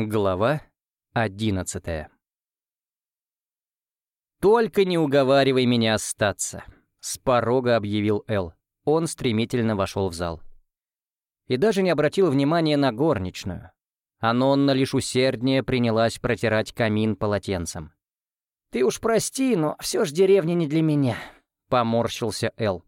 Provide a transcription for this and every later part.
Глава одиннадцатая «Только не уговаривай меня остаться», — с порога объявил Эл. Он стремительно вошел в зал. И даже не обратил внимания на горничную. Анонна лишь усерднее принялась протирать камин полотенцем. «Ты уж прости, но все ж деревня не для меня», — поморщился Эл.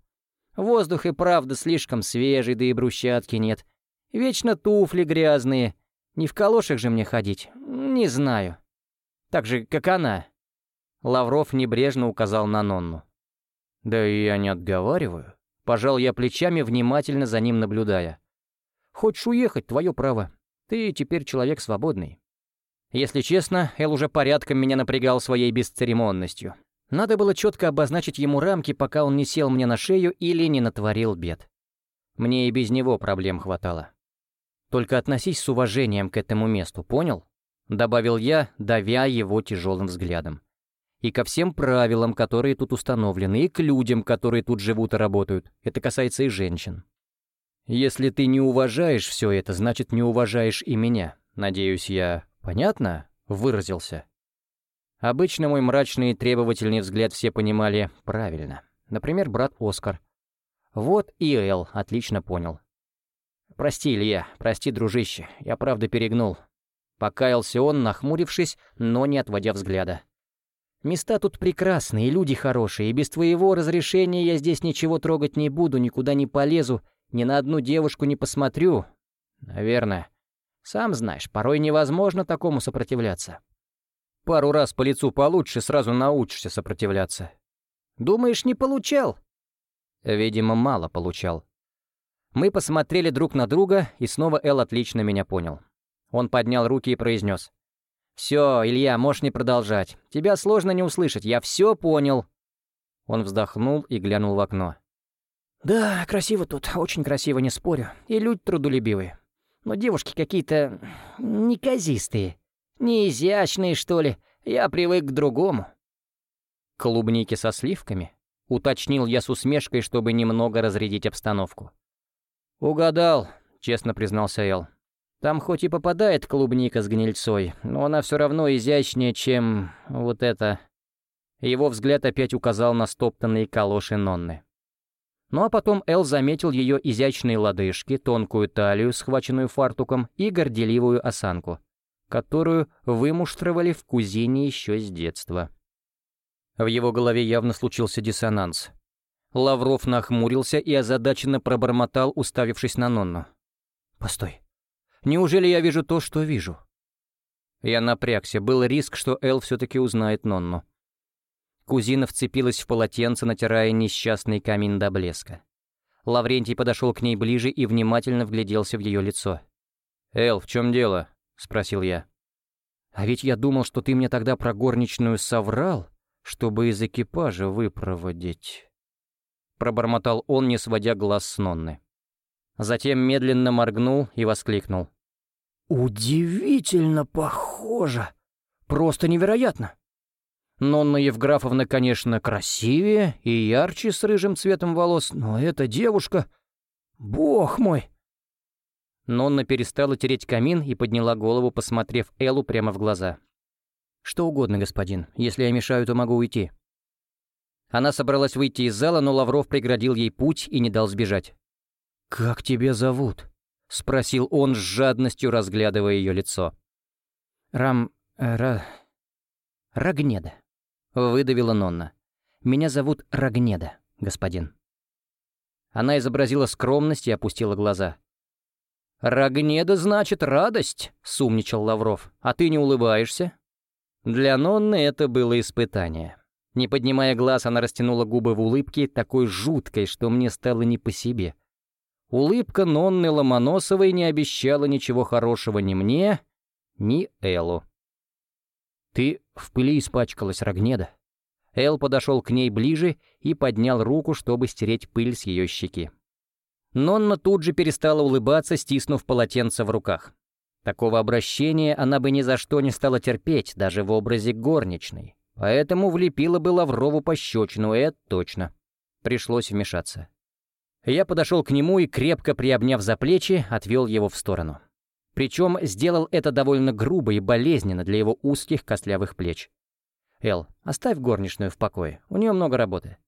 «Воздух и правда слишком свежий, да и брусчатки нет. Вечно туфли грязные. Не в калошах же мне ходить. Не знаю. Так же, как она». Лавров небрежно указал на Нонну. «Да я не отговариваю». Пожал я плечами, внимательно за ним наблюдая. «Хочешь уехать, твое право. Ты теперь человек свободный». Если честно, Эл уже порядком меня напрягал своей бесцеремонностью. Надо было четко обозначить ему рамки, пока он не сел мне на шею или не натворил бед. Мне и без него проблем хватало. Только относись с уважением к этому месту, понял? Добавил я, давя его тяжелым взглядом. И ко всем правилам, которые тут установлены, и к людям, которые тут живут и работают. Это касается и женщин. Если ты не уважаешь все это, значит, не уважаешь и меня. Надеюсь, я понятно выразился? Обычно мой мрачный и требовательный взгляд все понимали правильно. Например, брат Оскар. Вот и Эл отлично понял. «Прости, Илья, прости, дружище, я правда перегнул». Покаялся он, нахмурившись, но не отводя взгляда. «Места тут прекрасные, люди хорошие, и без твоего разрешения я здесь ничего трогать не буду, никуда не полезу, ни на одну девушку не посмотрю. Наверное. Сам знаешь, порой невозможно такому сопротивляться». Пару раз по лицу получше, сразу научишься сопротивляться. Думаешь, не получал? Видимо, мало получал. Мы посмотрели друг на друга, и снова Эл отлично меня понял. Он поднял руки и произнес. «Все, Илья, можешь не продолжать. Тебя сложно не услышать, я все понял». Он вздохнул и глянул в окно. «Да, красиво тут, очень красиво, не спорю. И люди трудолюбивые. Но девушки какие-то... неказистые. Не изящные, что ли? Я привык к другому». «Клубники со сливками?» — уточнил я с усмешкой, чтобы немного разрядить обстановку. «Угадал», — честно признался Эл. «Там хоть и попадает клубника с гнильцой, но она все равно изящнее, чем вот это». Его взгляд опять указал на стоптанные калоши Нонны. Ну а потом Эл заметил ее изящные лодыжки, тонкую талию, схваченную фартуком, и горделивую осанку которую вымуштровали в кузине еще с детства. В его голове явно случился диссонанс. Лавров нахмурился и озадаченно пробормотал, уставившись на Нонну. «Постой. Неужели я вижу то, что вижу?» Я напрягся. Был риск, что Эл все-таки узнает Нонну. Кузина вцепилась в полотенце, натирая несчастный камин до блеска. Лаврентий подошел к ней ближе и внимательно вгляделся в ее лицо. «Эл, в чем дело?» — спросил я. «А ведь я думал, что ты мне тогда про горничную соврал, чтобы из экипажа выпроводить». Пробормотал он, не сводя глаз с Нонны. Затем медленно моргнул и воскликнул. «Удивительно похоже! Просто невероятно!» Нонна Евграфовна, конечно, красивее и ярче с рыжим цветом волос, но эта девушка... Бог мой! Нонна перестала тереть камин и подняла голову, посмотрев Эллу прямо в глаза. «Что угодно, господин. Если я мешаю, то могу уйти». Она собралась выйти из зала, но Лавров преградил ей путь и не дал сбежать. «Как тебя зовут?» — спросил он с жадностью, разглядывая ее лицо. «Рам... Э, ра... Рагнеда», — выдавила Нонна. «Меня зовут Рагнеда, господин». Она изобразила скромность и опустила глаза. «Рогнеда значит радость», — сумничал Лавров. «А ты не улыбаешься?» Для Нонны это было испытание. Не поднимая глаз, она растянула губы в улыбке, такой жуткой, что мне стало не по себе. Улыбка Нонны Ломоносовой не обещала ничего хорошего ни мне, ни Эллу. «Ты в пыли испачкалась, Рогнеда». Эл подошел к ней ближе и поднял руку, чтобы стереть пыль с ее щеки. Нонна тут же перестала улыбаться, стиснув полотенце в руках. Такого обращения она бы ни за что не стала терпеть, даже в образе горничной. Поэтому влепила бы Лаврову пощечину, это точно. Пришлось вмешаться. Я подошел к нему и, крепко приобняв за плечи, отвел его в сторону. Причем сделал это довольно грубо и болезненно для его узких костлявых плеч. «Эл, оставь горничную в покое, у нее много работы.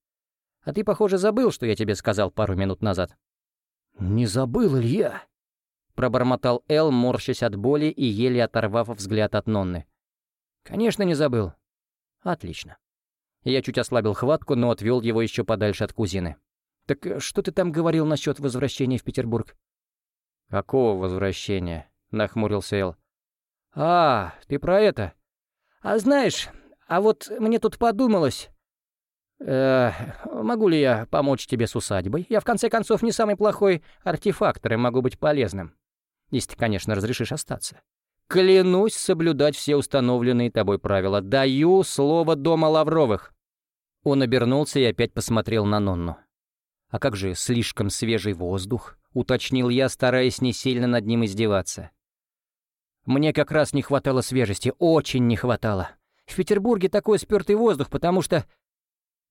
А ты, похоже, забыл, что я тебе сказал пару минут назад». «Не забыл, Илья!» Пробормотал Эл, морщась от боли и еле оторвав взгляд от Нонны. «Конечно, не забыл». «Отлично». Я чуть ослабил хватку, но отвел его еще подальше от кузины. «Так э, что ты там говорил насчет возвращения в Петербург?» «Какого возвращения?» — нахмурился Эл. «А, ты про это? А знаешь, а вот мне тут подумалось...» «Э, могу ли я помочь тебе с усадьбой? Я, в конце концов, не самый плохой артефактор и могу быть полезным. Если ты, конечно, разрешишь остаться. Клянусь соблюдать все установленные тобой правила. Даю слово дома Лавровых». Он обернулся и опять посмотрел на Нонну. «А как же слишком свежий воздух?» — уточнил я, стараясь не сильно над ним издеваться. «Мне как раз не хватало свежести, очень не хватало. В Петербурге такой спёртый воздух, потому что...»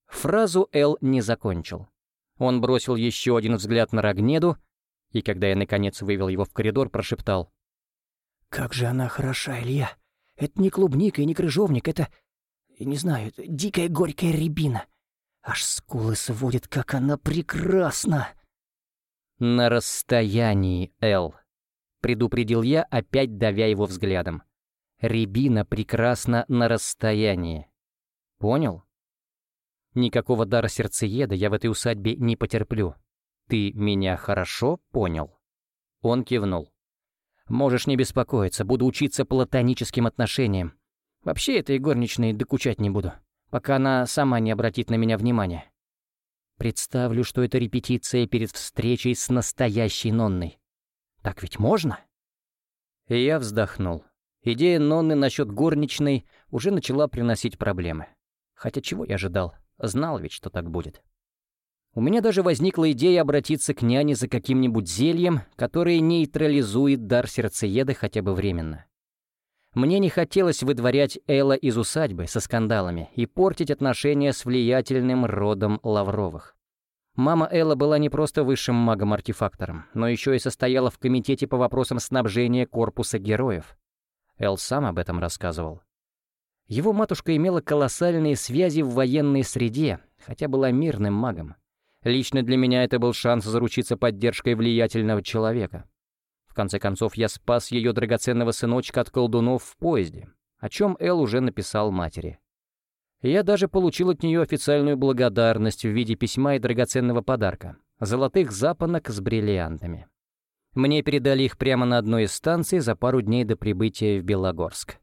Фразу Эл не закончил. Он бросил еще один взгляд на Рогнеду, и когда я, наконец, вывел его в коридор, прошептал. «Как же она хороша, Илья! Это не клубника и не крыжовник, это... не знаю, это дикая горькая рябина. Аж скулы сводит, как она прекрасна!» «На расстоянии, Эл», — предупредил я, опять давя его взглядом. «Рябина прекрасна на расстоянии. Понял?» Никакого дара сердцееда я в этой усадьбе не потерплю. Ты меня хорошо понял?» Он кивнул. «Можешь не беспокоиться, буду учиться платоническим отношениям. Вообще этой горничной докучать не буду, пока она сама не обратит на меня внимания. Представлю, что это репетиция перед встречей с настоящей Нонной. Так ведь можно?» И я вздохнул. Идея Нонны насчет горничной уже начала приносить проблемы. Хотя чего я ожидал? Знал ведь, что так будет. У меня даже возникла идея обратиться к няне за каким-нибудь зельем, которое нейтрализует дар сердцееда хотя бы временно. Мне не хотелось выдворять Элла из усадьбы со скандалами и портить отношения с влиятельным родом Лавровых. Мама Элла была не просто высшим магом-артефактором, но еще и состояла в комитете по вопросам снабжения корпуса героев. Эл сам об этом рассказывал. Его матушка имела колоссальные связи в военной среде, хотя была мирным магом. Лично для меня это был шанс заручиться поддержкой влиятельного человека. В конце концов, я спас ее драгоценного сыночка от колдунов в поезде, о чем Эл уже написал матери. Я даже получил от нее официальную благодарность в виде письма и драгоценного подарка — золотых запонок с бриллиантами. Мне передали их прямо на одной из станций за пару дней до прибытия в Белогорск.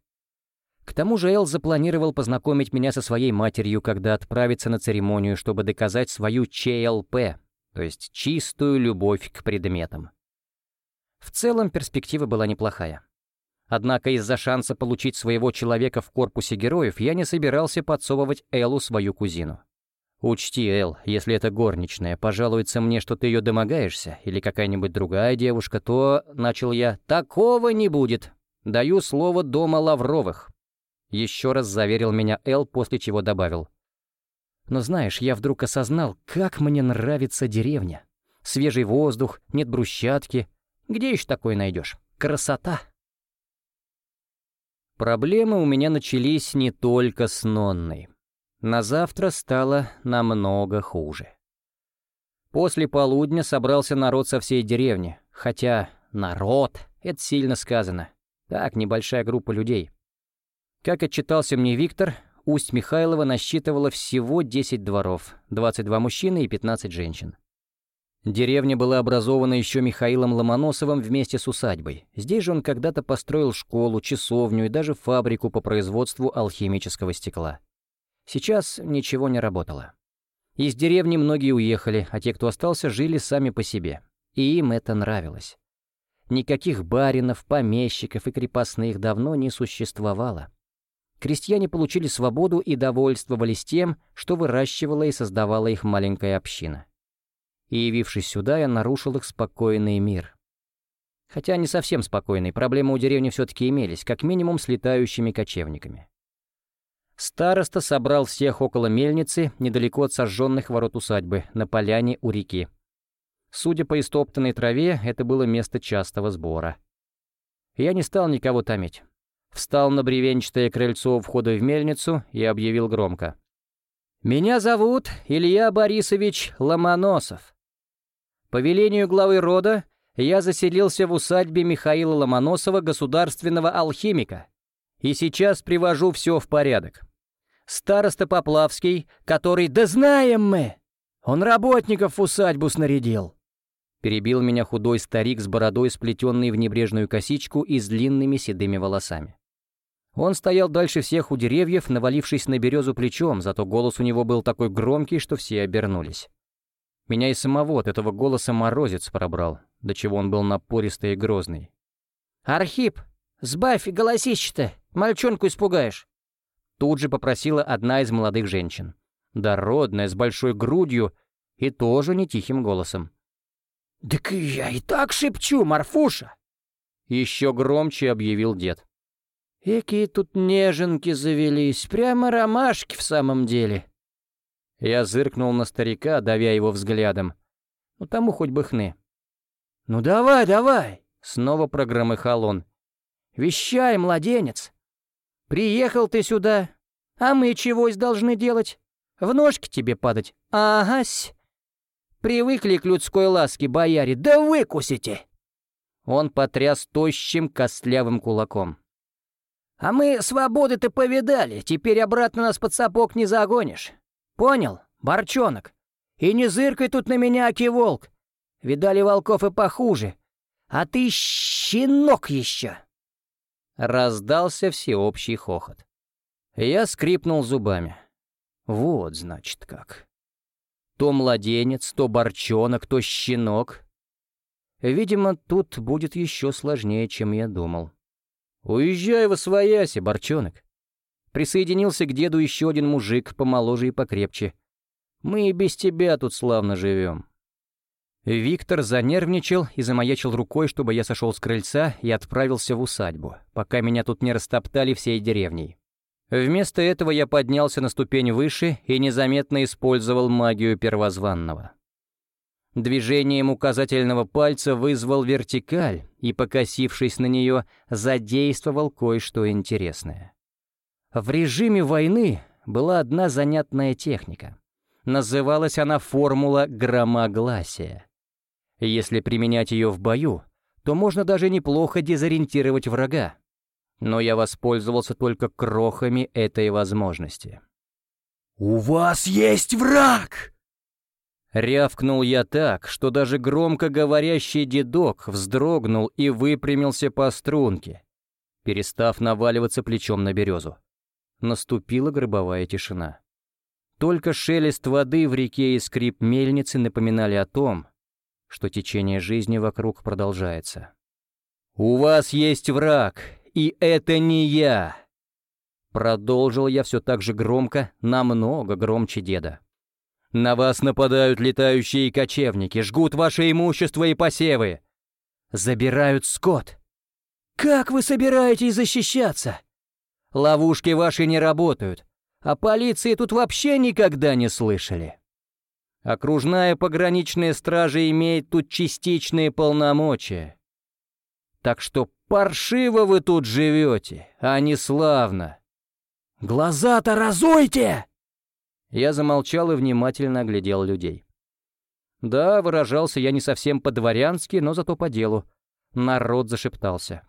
К тому же Эл запланировал познакомить меня со своей матерью, когда отправится на церемонию, чтобы доказать свою ЧЛП, то есть чистую любовь к предметам. В целом перспектива была неплохая. Однако из-за шанса получить своего человека в корпусе героев я не собирался подсовывать Эллу свою кузину. «Учти, Эл, если эта горничная пожалуется мне, что ты ее домогаешься, или какая-нибудь другая девушка, то...» — начал я. «Такого не будет. Даю слово дома Лавровых». Еще раз заверил меня Эл, после чего добавил. Но знаешь, я вдруг осознал, как мне нравится деревня. Свежий воздух, нет брусчатки. Где еще такое найдешь? Красота! Проблемы у меня начались не только с Нонной. На завтра стало намного хуже. После полудня собрался народ со всей деревни. Хотя «народ» — это сильно сказано. Так, небольшая группа людей. Как отчитался мне Виктор, Усть Михайлова насчитывала всего 10 дворов, 22 мужчины и 15 женщин. Деревня была образована еще Михаилом Ломоносовым вместе с усадьбой. Здесь же он когда-то построил школу, часовню и даже фабрику по производству алхимического стекла. Сейчас ничего не работало. Из деревни многие уехали, а те, кто остался, жили сами по себе. И им это нравилось. Никаких баринов, помещиков и крепостных давно не существовало. Крестьяне получили свободу и довольствовались тем, что выращивала и создавала их маленькая община. И, явившись сюда, я нарушил их спокойный мир. Хотя не совсем спокойный, проблемы у деревни все-таки имелись, как минимум с летающими кочевниками. Староста собрал всех около мельницы, недалеко от сожженных ворот усадьбы, на поляне у реки. Судя по истоптанной траве, это было место частого сбора. Я не стал никого томить. Встал на бревенчатое крыльцо у входа в мельницу и объявил громко. «Меня зовут Илья Борисович Ломоносов. По велению главы рода я заселился в усадьбе Михаила Ломоносова, государственного алхимика, и сейчас привожу все в порядок. Староста Поплавский, который «Да знаем мы! Он работников в усадьбу снарядил!» Перебил меня худой старик с бородой, сплетенной в небрежную косичку и с длинными седыми волосами. Он стоял дальше всех у деревьев, навалившись на березу плечом, зато голос у него был такой громкий, что все обернулись. Меня и самого от этого голоса морозец пробрал, до чего он был напористый и грозный. «Архип, сбавь голосище-то, мальчонку испугаешь!» Тут же попросила одна из молодых женщин. Дородная, с большой грудью и тоже не тихим голосом. «Так я и так шепчу, Марфуша!» Еще громче объявил дед. «Какие тут неженки завелись, прямо ромашки в самом деле!» Я зыркнул на старика, давя его взглядом. Ну, тому хоть бы хны. «Ну давай, давай!» — снова прогромыхал он. «Вещай, младенец! Приехал ты сюда, а мы чегось должны делать? В ножки тебе падать? Агась! Привыкли к людской ласке, бояре, да выкусите!» Он потряс тощим костлявым кулаком. «А мы свободы-то повидали, теперь обратно нас под сапог не загонишь. Понял, борчонок? И не зыркай тут на меня, аки-волк. Видали волков и похуже. А ты щенок еще!» Раздался всеобщий хохот. Я скрипнул зубами. Вот, значит, как. То младенец, то борчонок, то щенок. Видимо, тут будет еще сложнее, чем я думал. «Уезжай во свояси, борчонок!» Присоединился к деду еще один мужик, помоложе и покрепче. «Мы и без тебя тут славно живем». Виктор занервничал и замаячил рукой, чтобы я сошел с крыльца и отправился в усадьбу, пока меня тут не растоптали всей деревней. Вместо этого я поднялся на ступень выше и незаметно использовал магию первозванного. Движением указательного пальца вызвал вертикаль и, покосившись на нее, задействовал кое-что интересное. В режиме войны была одна занятная техника. Называлась она формула громогласия. Если применять ее в бою, то можно даже неплохо дезориентировать врага. Но я воспользовался только крохами этой возможности. «У вас есть враг!» Рявкнул я так, что даже громко говорящий дедок вздрогнул и выпрямился по струнке, перестав наваливаться плечом на березу наступила гробовая тишина. Только шелест воды в реке и скрип мельницы напоминали о том, что течение жизни вокруг продолжается. «У вас есть враг, и это не я!» Продолжил я все так же громко, намного громче деда. «На вас нападают летающие кочевники, жгут ваше имущество и посевы. Забирают скот. Как вы собираетесь защищаться? Ловушки ваши не работают, а полиции тут вообще никогда не слышали. Окружная пограничная стража имеет тут частичные полномочия. Так что паршиво вы тут живете, а не славно. Глаза-то разуйте! Я замолчал и внимательно оглядел людей. Да, выражался я не совсем по-дворянски, но зато по делу. Народ зашептался.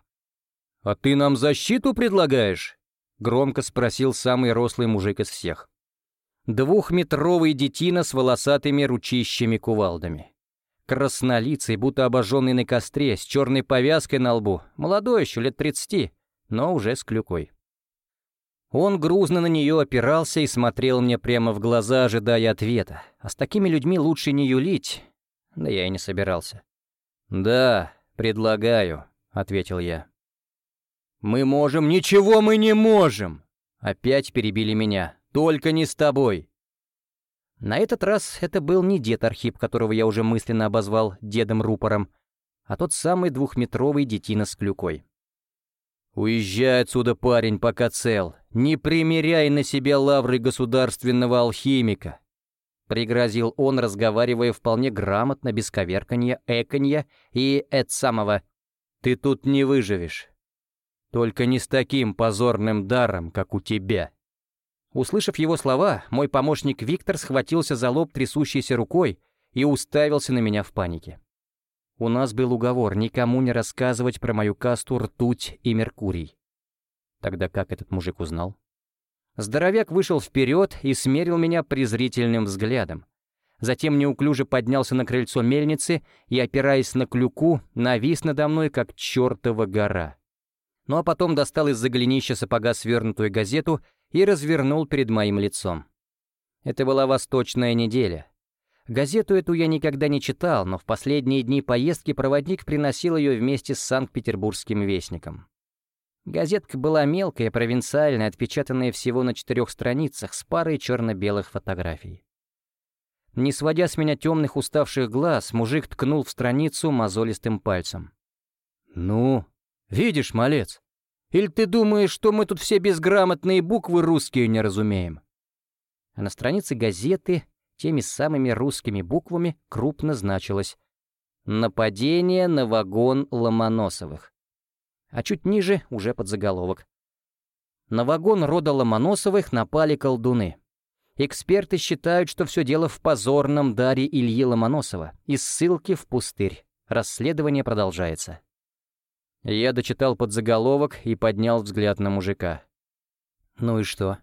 «А ты нам защиту предлагаешь?» Громко спросил самый рослый мужик из всех. Двухметровый детина с волосатыми ручищами-кувалдами. Краснолицый, будто обожженный на костре, с черной повязкой на лбу. Молодой еще, лет тридцати, но уже с клюкой. Он грузно на нее опирался и смотрел мне прямо в глаза, ожидая ответа. А с такими людьми лучше не юлить. Да я и не собирался. «Да, предлагаю», — ответил я. «Мы можем...» «Ничего мы не можем!» Опять перебили меня. «Только не с тобой!» На этот раз это был не дед Архип, которого я уже мысленно обозвал дедом-рупором, а тот самый двухметровый детина с клюкой. «Уезжай отсюда, парень, пока цел. Не примеряй на себя лавры государственного алхимика!» Пригрозил он, разговаривая вполне грамотно, без коверканья, эканья и эт самого. «Ты тут не выживешь. Только не с таким позорным даром, как у тебя». Услышав его слова, мой помощник Виктор схватился за лоб трясущейся рукой и уставился на меня в панике. У нас был уговор никому не рассказывать про мою касту ртуть и меркурий. Тогда как этот мужик узнал? Здоровяк вышел вперед и смерил меня презрительным взглядом. Затем неуклюже поднялся на крыльцо мельницы и, опираясь на клюку, навис надо мной, как чертова гора. Ну а потом достал из-за голенища сапога свернутую газету и развернул перед моим лицом. Это была «Восточная неделя». Газету эту я никогда не читал, но в последние дни поездки проводник приносил ее вместе с Санкт-Петербургским вестником. Газетка была мелкая, провинциальная, отпечатанная всего на четырех страницах с парой черно-белых фотографий. Не сводя с меня темных уставших глаз, мужик ткнул в страницу мозолистым пальцем. «Ну, видишь, малец, или ты думаешь, что мы тут все безграмотные буквы русские не разумеем?» А на странице газеты теми самыми русскими буквами крупно значилось «Нападение на вагон Ломоносовых». А чуть ниже уже под заголовок. На вагон рода Ломоносовых напали колдуны. Эксперты считают, что все дело в позорном даре Ильи Ломоносова и ссылки в пустырь. Расследование продолжается. Я дочитал подзаголовок и поднял взгляд на мужика. «Ну и что?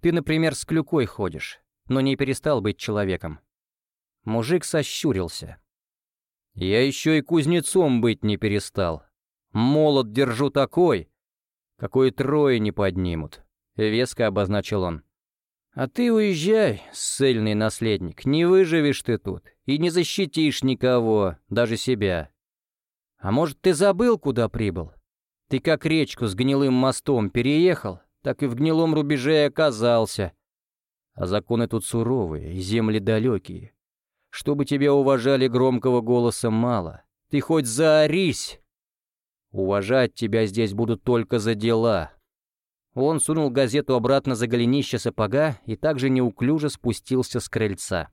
Ты, например, с клюкой ходишь, но не перестал быть человеком». Мужик сощурился. «Я еще и кузнецом быть не перестал. Молот держу такой, какой трое не поднимут», — веско обозначил он. «А ты уезжай, ссыльный наследник, не выживешь ты тут и не защитишь никого, даже себя. А может, ты забыл, куда прибыл? Ты как речку с гнилым мостом переехал, так и в гнилом рубеже оказался. А законы тут суровые, земли далекие. Чтобы тебя уважали громкого голоса мало. Ты хоть заорись. Уважать тебя здесь будут только за дела, он сунул газету обратно за голенище сапога и также неуклюже спустился с крыльца.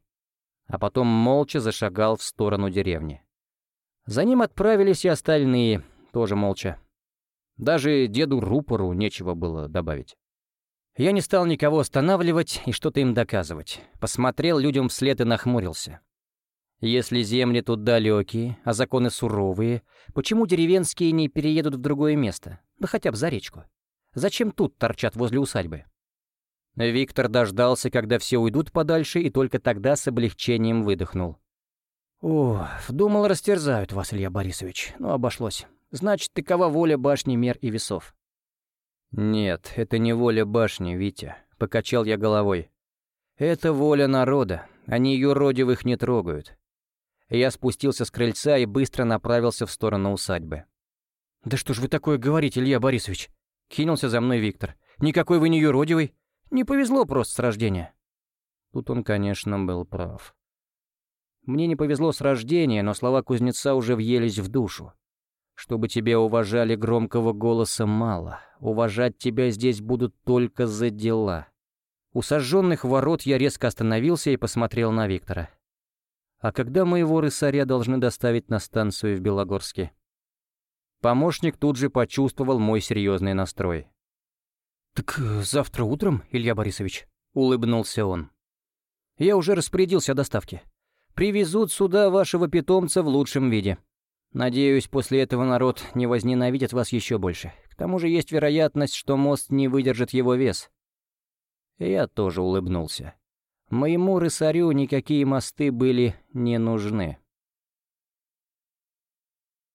А потом молча зашагал в сторону деревни. За ним отправились и остальные, тоже молча. Даже деду Рупору нечего было добавить. Я не стал никого останавливать и что-то им доказывать. Посмотрел людям вслед и нахмурился. Если земли тут далекие, а законы суровые, почему деревенские не переедут в другое место? Да хотя бы за речку. Зачем тут торчат возле усадьбы? Виктор дождался, когда все уйдут подальше, и только тогда с облегчением выдохнул. «О, думал, растерзают вас, Илья Борисович, но обошлось. Значит, такова воля башни мер и весов». «Нет, это не воля башни, Витя», — покачал я головой. «Это воля народа, они юродивых не трогают». Я спустился с крыльца и быстро направился в сторону усадьбы. «Да что ж вы такое говорите, Илья Борисович?» Кинулся за мной Виктор. «Никакой вы не юродивый. Не повезло просто с рождения». Тут он, конечно, был прав. Мне не повезло с рождения, но слова кузнеца уже въелись в душу. Чтобы тебя уважали громкого голоса мало. Уважать тебя здесь будут только за дела. У сожженных ворот я резко остановился и посмотрел на Виктора. А когда моего рысаря должны доставить на станцию в Белогорске? Помощник тут же почувствовал мой серьезный настрой. «Так э, завтра утром, Илья Борисович?» — улыбнулся он. «Я уже распорядился о доставке. Привезут сюда вашего питомца в лучшем виде. Надеюсь, после этого народ не возненавидит вас еще больше. К тому же есть вероятность, что мост не выдержит его вес». Я тоже улыбнулся. Моему рысарю никакие мосты были не нужны.